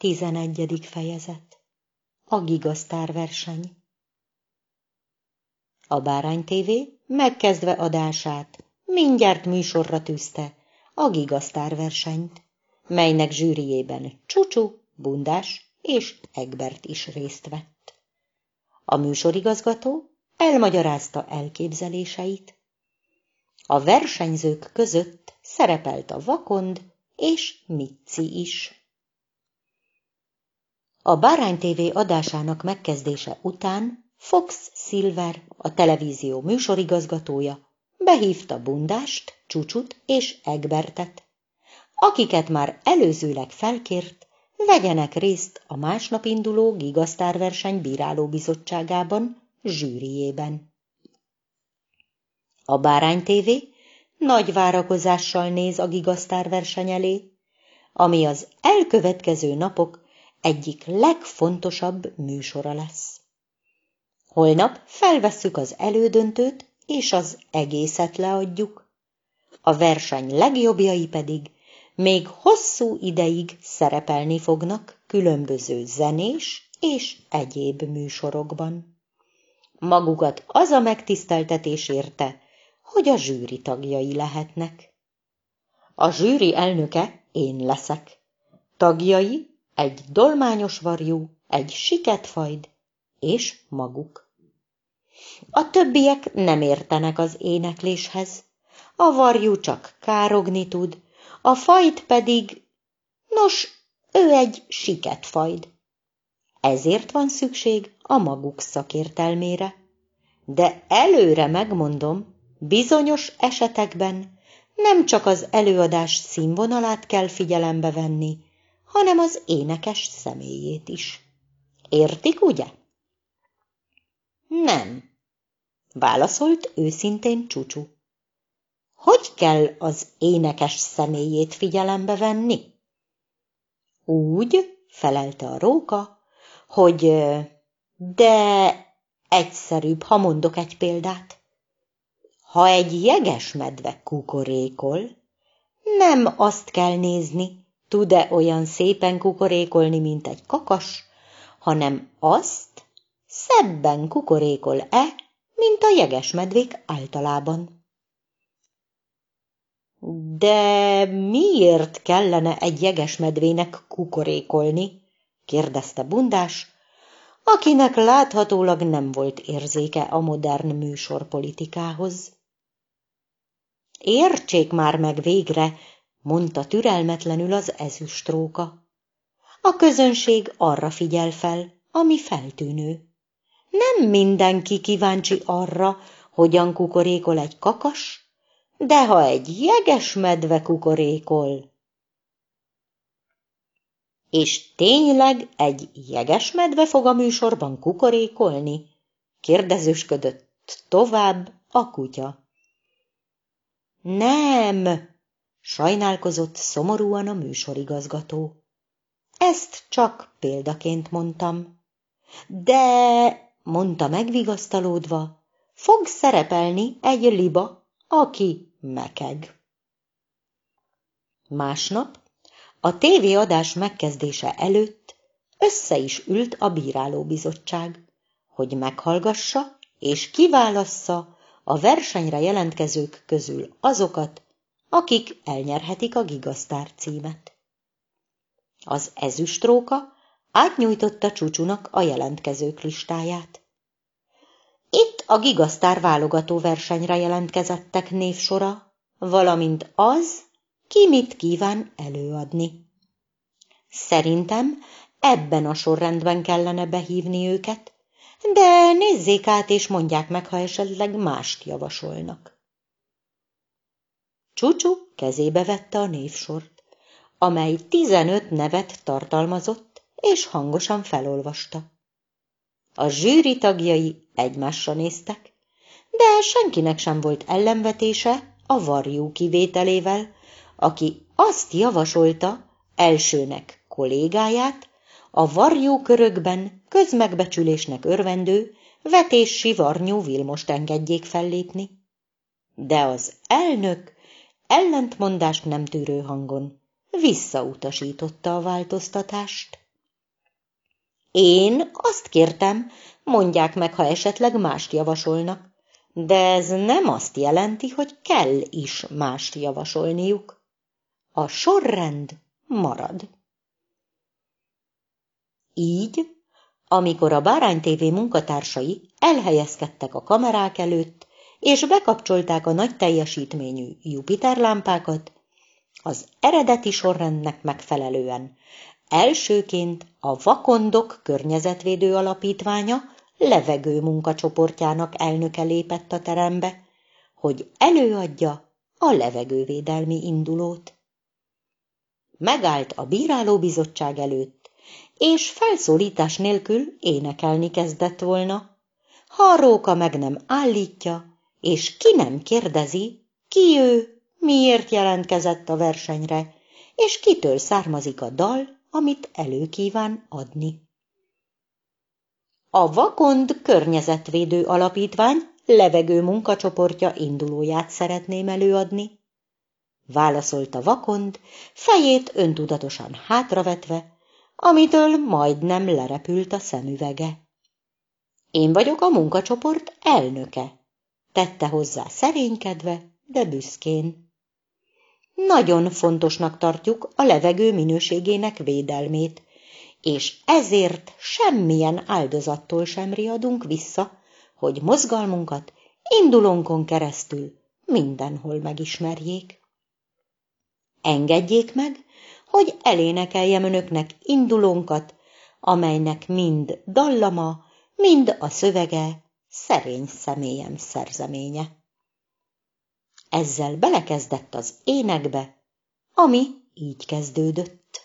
Tizenegyedik fejezet A Gigasztár verseny A Bárány TV megkezdve adását mindjárt műsorra tűzte a Gigasztár versenyt, melynek zsűriében Csucsu, Bundás és Egbert is részt vett. A műsorigazgató elmagyarázta elképzeléseit. A versenyzők között szerepelt a Vakond és Mici is. A Bárány TV adásának megkezdése után Fox Silver, a televízió műsorigazgatója, behívta Bundást, Csucsut és Egbertet, akiket már előzőleg felkért, vegyenek részt a másnap induló Gigasztár verseny bírálóbizottságában, zsűriében. A Bárány TV nagy várakozással néz a Gigasztár verseny elé, ami az elkövetkező napok egyik legfontosabb műsora lesz. Holnap felvesszük az elődöntőt, és az egészet leadjuk. A verseny legjobbjai pedig még hosszú ideig szerepelni fognak különböző zenés és egyéb műsorokban. Magukat az a megtiszteltetés érte, hogy a zsűri tagjai lehetnek. A zsűri elnöke én leszek. Tagjai egy dolmányos varjú, egy siketfajd és maguk. A többiek nem értenek az énekléshez, a varjú csak károgni tud, a fajd pedig, nos, ő egy siketfajd. Ezért van szükség a maguk szakértelmére. De előre megmondom, bizonyos esetekben nem csak az előadás színvonalát kell figyelembe venni, hanem az énekes személyét is. Értik, ugye? Nem, válaszolt őszintén Csucsu. Hogy kell az énekes személyét figyelembe venni? Úgy, felelte a róka, hogy de egyszerűbb, ha mondok egy példát. Ha egy jeges medve kukorékol, nem azt kell nézni, tud-e olyan szépen kukorékolni, mint egy kakas, hanem azt, szebben kukorékol-e, mint a jegesmedvék általában. De miért kellene egy jegesmedvének kukorékolni? kérdezte Bundás, akinek láthatólag nem volt érzéke a modern műsorpolitikához. Értsék már meg végre, mondta türelmetlenül az ezüstróka. A közönség arra figyel fel, ami feltűnő. Nem mindenki kíváncsi arra, hogyan kukorékol egy kakas, de ha egy jeges medve kukorékol. És tényleg egy jeges medve fog a műsorban kukorékolni? kérdezősködött tovább a kutya. Nem, sajnálkozott szomorúan a műsorigazgató. Ezt csak példaként mondtam. De, mondta megvigasztalódva, fog szerepelni egy liba, aki mekeg. Másnap, a tévéadás megkezdése előtt össze is ült a bírálóbizottság, hogy meghallgassa és kiválassza a versenyre jelentkezők közül azokat, akik elnyerhetik a Gigasztár címet. Az ezüstróka átnyújtotta Csúcsunak a jelentkezők listáját. Itt a Gigasztár válogató versenyre jelentkezettek névsora, valamint az, ki mit kíván előadni. Szerintem ebben a sorrendben kellene behívni őket, de nézzék át és mondják meg, ha esetleg mást javasolnak. Csúcsú kezébe vette a névsort, amely tizenöt nevet tartalmazott, és hangosan felolvasta. A zsűri tagjai egymásra néztek, de senkinek sem volt ellenvetése a varjú kivételével, aki azt javasolta elsőnek kollégáját, a varjókörökben közmegbecsülésnek örvendő vetési varnyú Vilmost engedjék fellépni. De az elnök ellentmondást nem tűrő hangon visszautasította a változtatást. Én azt kértem, mondják meg, ha esetleg mást javasolnak, de ez nem azt jelenti, hogy kell is mást javasolniuk. A sorrend marad. Így, amikor a Bárány munkatársai elhelyezkedtek a kamerák előtt, és bekapcsolták a nagy teljesítményű Jupiter lámpákat, az eredeti sorrendnek megfelelően elsőként a Vakondok Környezetvédő Alapítványa levegő munkacsoportjának elnöke lépett a terembe, hogy előadja a levegővédelmi indulót. Megállt a bírálóbizottság előtt, és felszólítás nélkül énekelni kezdett volna, ha a róka meg nem állítja, és ki nem kérdezi, ki ő, miért jelentkezett a versenyre, és kitől származik a dal, amit elő kíván adni. A Vakond Környezetvédő Alapítvány levegő munkacsoportja indulóját szeretném előadni. Válaszolta Vakond, fejét öntudatosan hátravetve, amitől majdnem lerepült a szemüvege. Én vagyok a munkacsoport elnöke, tette hozzá szerénykedve, de büszkén. Nagyon fontosnak tartjuk a levegő minőségének védelmét, és ezért semmilyen áldozattól sem riadunk vissza, hogy mozgalmunkat indulónkon keresztül mindenhol megismerjék. Engedjék meg, hogy elénekeljem önöknek indulónkat, amelynek mind dallama, mind a szövege szerény személyem szerzeménye. Ezzel belekezdett az énekbe, ami így kezdődött.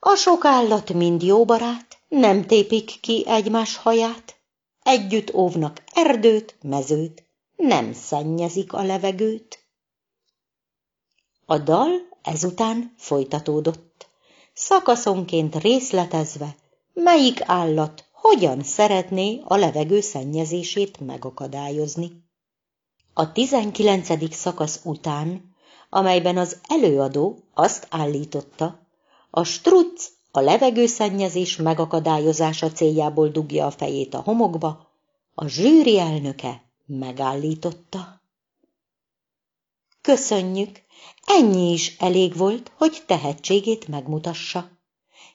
A sok állat mind jó barát, nem tépik ki egymás haját, együtt óvnak erdőt, mezőt, nem szennyezik a levegőt. A dal ezután folytatódott, szakaszonként részletezve, melyik állat hogyan szeretné a levegő szennyezését megakadályozni. A tizenkilencedik szakasz után, amelyben az előadó azt állította, a struc a levegőszennyezés megakadályozása céljából dugja a fejét a homokba, a zsűri elnöke megállította. Köszönjük, ennyi is elég volt, hogy tehetségét megmutassa.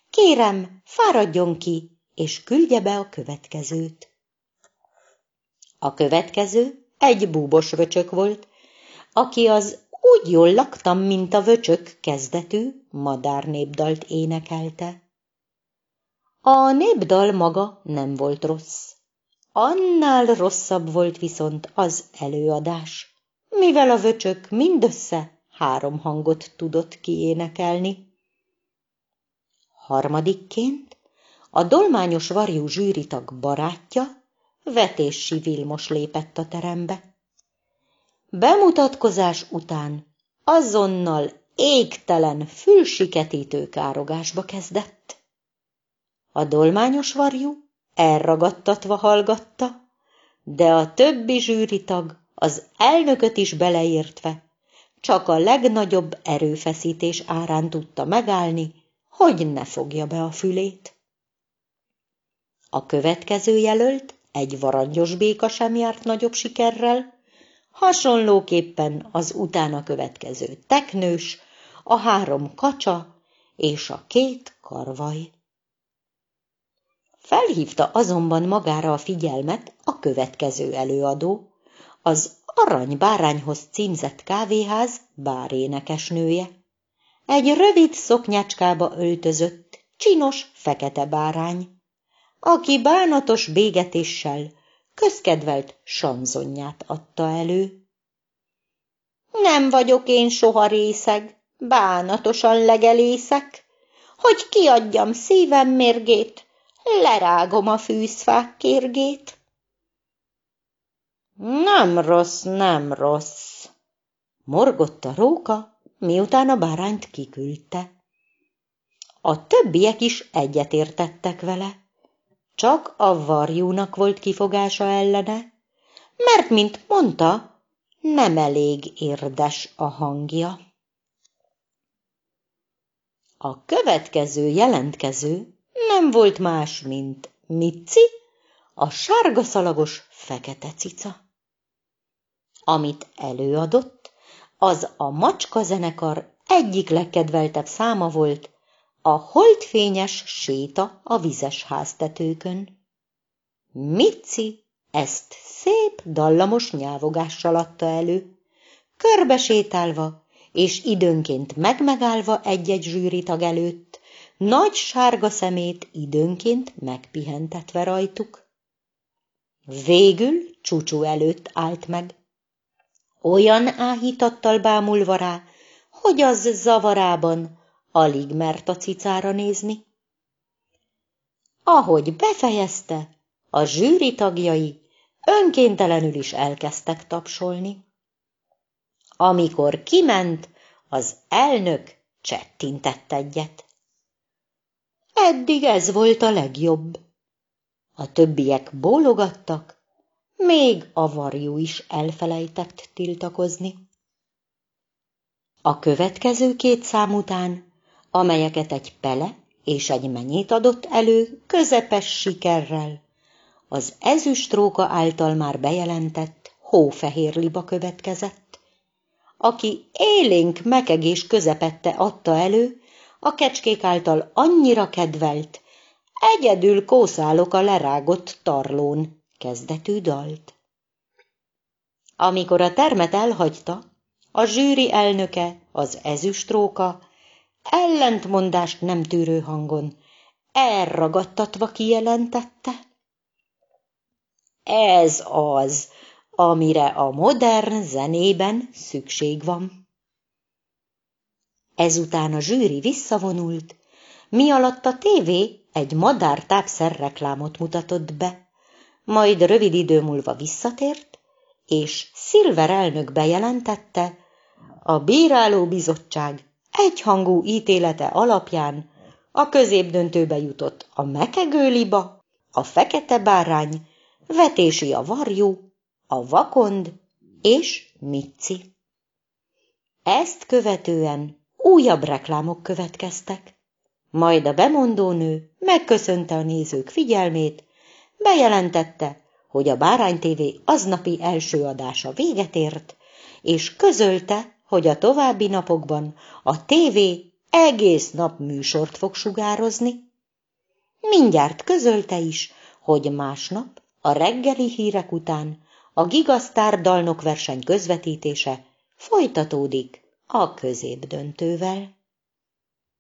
Kérem, fáradjon ki, és küldje be a következőt. A következő egy búbos vöcsök volt, aki az úgy jól laktam, mint a vöcsök kezdetű madárnépdalt énekelte. A népdal maga nem volt rossz. Annál rosszabb volt viszont az előadás, mivel a vöcsök mindössze három hangot tudott kiénekelni. Harmadikként a dolmányos varjú zsűritag barátja, Vetési Vilmos lépett a terembe. Bemutatkozás után azonnal égtelen, fülsiketítő károgásba kezdett. A dolmányos varjú elragadtatva hallgatta, de a többi zsűritag, az elnököt is beleértve, csak a legnagyobb erőfeszítés árán tudta megállni, hogy ne fogja be a fülét. A következő jelölt, egy varangyos béka sem járt nagyobb sikerrel, hasonlóképpen az utána következő teknős, a három kacsa és a két karvaj. Felhívta azonban magára a figyelmet a következő előadó, az Arany Bárányhoz címzett kávéház bárénekesnője. Egy rövid szoknyácskába öltözött, csinos, fekete bárány, aki bánatos bégetéssel közkedvelt sanzonját adta elő. Nem vagyok én soha részeg, bánatosan legelészek, hogy kiadjam szívem mérgét, lerágom a fűzfák kérgét. Nem rossz, nem rossz, morgott a róka, miután a bárányt kiküldte. A többiek is egyetértettek vele. Csak a varjúnak volt kifogása ellene, mert, mint mondta, nem elég érdes a hangja. A következő jelentkező nem volt más, mint Mici, a sárga szalagos fekete cica. Amit előadott, az a macska zenekar egyik legkedveltebb száma volt, a holdfényes séta a vizes háztetőkön. Mici ezt szép, dallamos nyávogással adta elő, körbesétálva és időnként megmegállva egy-egy zsűritag előtt, nagy sárga szemét időnként megpihentetve rajtuk. Végül csúcsú előtt állt meg. Olyan áhítattal bámulva rá, hogy az zavarában alig mert a cicára nézni. Ahogy befejezte, a zsűri tagjai önkéntelenül is elkezdtek tapsolni. Amikor kiment, az elnök csettintett egyet. Eddig ez volt a legjobb. A többiek bólogattak, még a varjú is elfelejtett tiltakozni. A következő két szám után, amelyeket egy pele és egy menyét adott elő közepes sikerrel, az ezüstróka által már bejelentett hófehér liba következett, aki élénk mekegés közepette adta elő a kecskék által annyira kedvelt, egyedül kószálok a lerágott tarlón kezdetű dalt. Amikor a termet elhagyta, a zsűri elnöke, az ezüstróka, ellentmondást nem tűrő hangon, elragadtatva kijelentette. Ez az, amire a modern zenében szükség van. Ezután a zsűri visszavonult, mi alatt a tévé egy madár tápszer reklámot mutatott be, majd rövid idő múlva visszatért, és Szilver elnök bejelentette, a bírálóbizottság egyhangú ítélete alapján a középdöntőbe jutott a mekegő liba, a fekete bárány, vetési a varjú, a vakond és Mici. Ezt követően újabb reklámok következtek, majd a bemondónő megköszönte a nézők figyelmét, bejelentette, hogy a Bárány TV aznapi első adása véget ért, és közölte, hogy a további napokban a tévé egész nap műsort fog sugározni. Mindjárt közölte is, hogy másnap, a reggeli hírek után a Gigasztár dalnokverseny közvetítése folytatódik a középdöntővel.